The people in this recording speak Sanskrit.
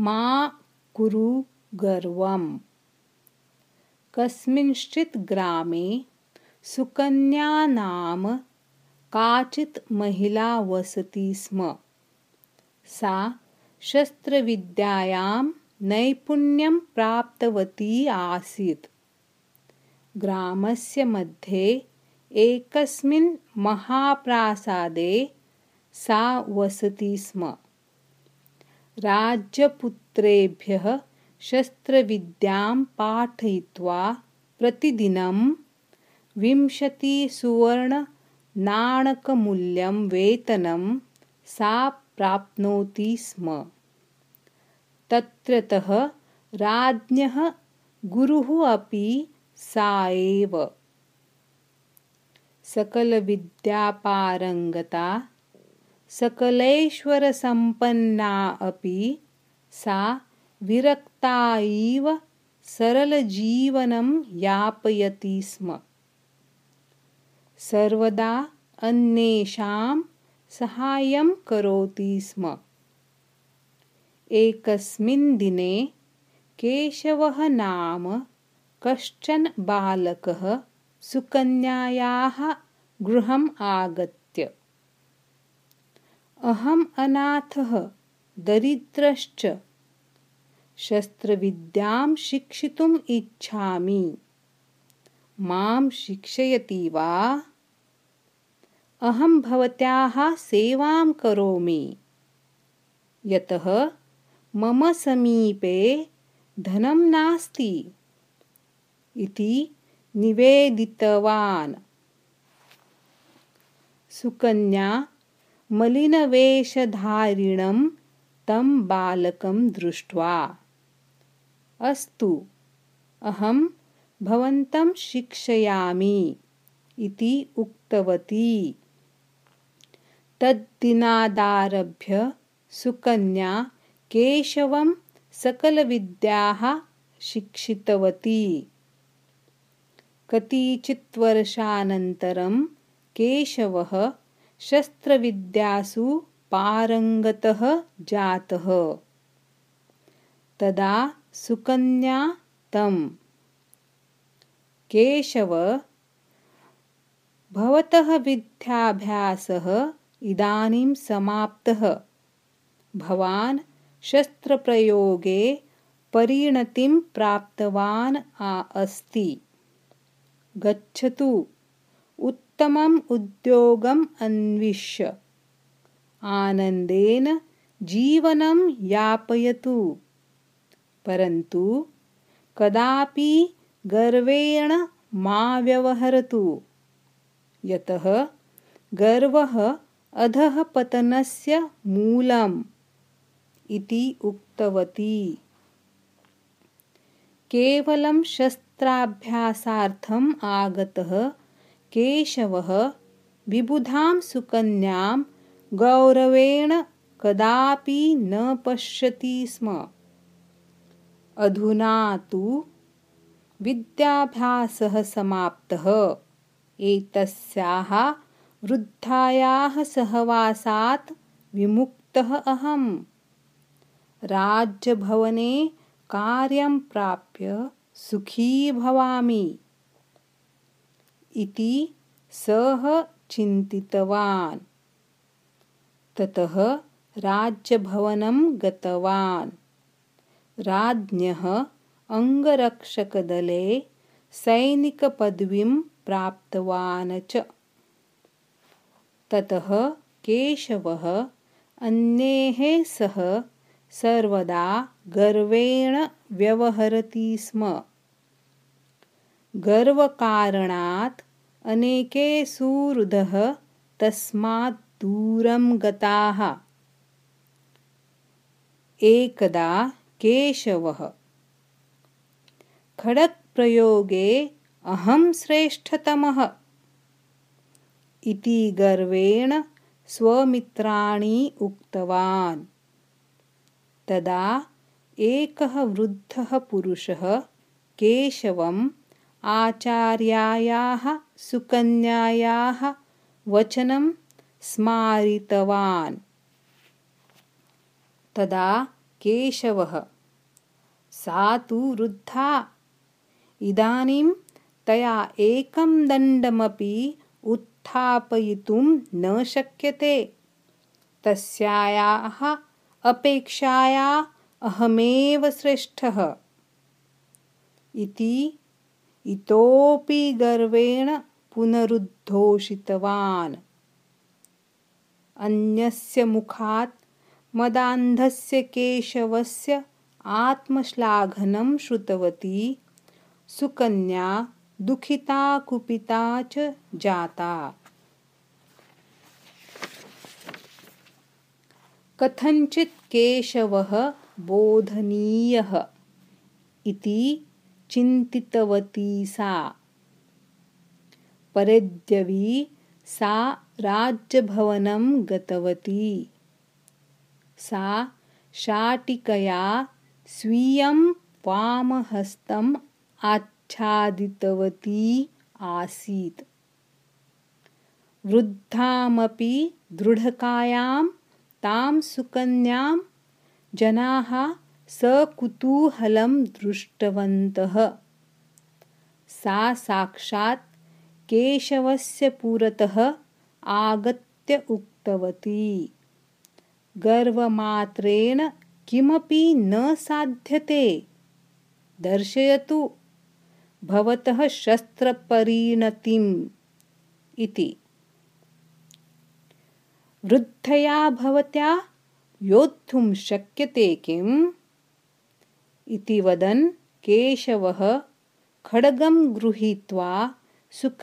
मा कुरु गर्वम्। कस्मिंश्चित् ग्रामे सुकन्या नाम काचित् महिला वसति स्म। सा शस्त्रविद्यायां नैपुण्यं प्राप्तवती आसीत्। ग्रामस्य मध्ये एकस्मिन् महाप्रासादे सा वसति स्म। राज्यपुत्रेभ्यः शस्त्रविद्यां पाठयित्वा प्रतिदिनं विंशतिसुवर्णनाणकमूल्यं वेतनं सा प्राप्नोति स्म। तत्रतः राज्ञः गुरुः अपि सा एव। सकलविद्यापारङ्गता सकलैश्वरसम्पन्ना अपि सा विरक्ता इव सरलजीवनं यापयति स्म। सर्वदा अन्येषां सहायं करोति स्म। एकस्मिन् दिने केशवः नाम कश्चन बालकः सुकन्यायाः गृहम् आगत्य अहम् अनाथः दरिद्रश्च। शस्त्रविद्यां शिक्षितुम् इच्छामि। मां शिक्षयति वा? अहं भवत्याः सेवां करोमि। यतः मम समीपे धनं नास्ति इति निवेदितवान्। सुकन्या मलिनवेषधारिणं तं बालकं दृष्ट्वा। अस्तु अहं भवन्तं शिक्षयामि इति उक्तवती। तद्दिनादारभ्य सुकन्या केशवं सकलविद्याः शिक्षितवती। कतिचित्वर्षानन्तरं केशवः शस्त्रविद्यासु पारङ्गतः जातः। तदा सुकन्या तं। केशव भवतः विद्याभ्यासः इदानीं समाप्तः। भवान् शस्त्रप्रयोगे परिणतिं प्राप्तवान् अस्ति। गच्छतु उत्तमम् उद्योगम् अन्विष्य। आनन्देन जीवनं यापयतु। परन्तु कदापि गर्वेण मा व्यवहरतु। यतः गर्वः अधःपतनस्य मूलम् इति उक्तवती। केवलं शस्त्राभ्यासार्थम् आगतः केशवः विबुधां सुकन्यां गौरवेण कदापि न पश्यति स्म। अधुना तु विद्याभ्यासः समाप्तः। एतस्याः वृद्धायाः सहवासात् विमुक्तः अहम्। राज्यभवने कार्यं प्राप्य सुखी भवामि इति सः चिन्तितवान्। ततः राज्यभवनं गतवान्। राज्ञः अङ्गरक्षकदले सैनिकपदवीं प्राप्तवान् च। ततः केशवः अन्यैः सह सर्वदा गर्वेण व्यवहरति स्म। गर्वकारणात् अनेके सुहृदः तस्मात् दूरं गताः। एकदा केशवः खड्गप्रयोगे अहं श्रेष्ठतमः इति गर्वेण स्वमित्राणि उक्तवान्। तदा एकः वृद्धः पुरुषः केशवम् आचार्यायाः सुकन्यायाः वचनं स्मारितवान्। तदा केशवः सा तु वृद्धा। इदानीं तया एकं दण्डमपि उत्थापयितुं न शक्यते। तस्याः अपेक्षाया अहमेव श्रेष्ठः इति इतोपि गर्वेण पुनरुद्घोषितवान्। अन्यस्य मुखात् मदान्धस्य केशवस्य आत्मश्लाघनं श्रुतवती सुकन्या दुःखिता कुपिता च जाता। कथञ्चित् केशवः बोधनीयः इति चिन्तितवती सा। परेद्यवी सा राज्यभवनं गतवती। सा शाटिकया स्वीयं वामहस्तम् आच्छादितवती आसीत्। वृद्धामपि दृढकायां तां सुकन्यां जनाः सकुतूहलं दृष्टवन्तः। सा साक्षात् केशवस्य पुरतः आगत्य उक्तवती। गर्वमात्रेण किमपि न साध्यते। दर्शयतु भवतः शस्त्रपरिणतिम् इति। वृद्धया भवत्या योद्धुं शक्यते किम् इति वदन् केशवः खड्गं गृहीत्वा सुक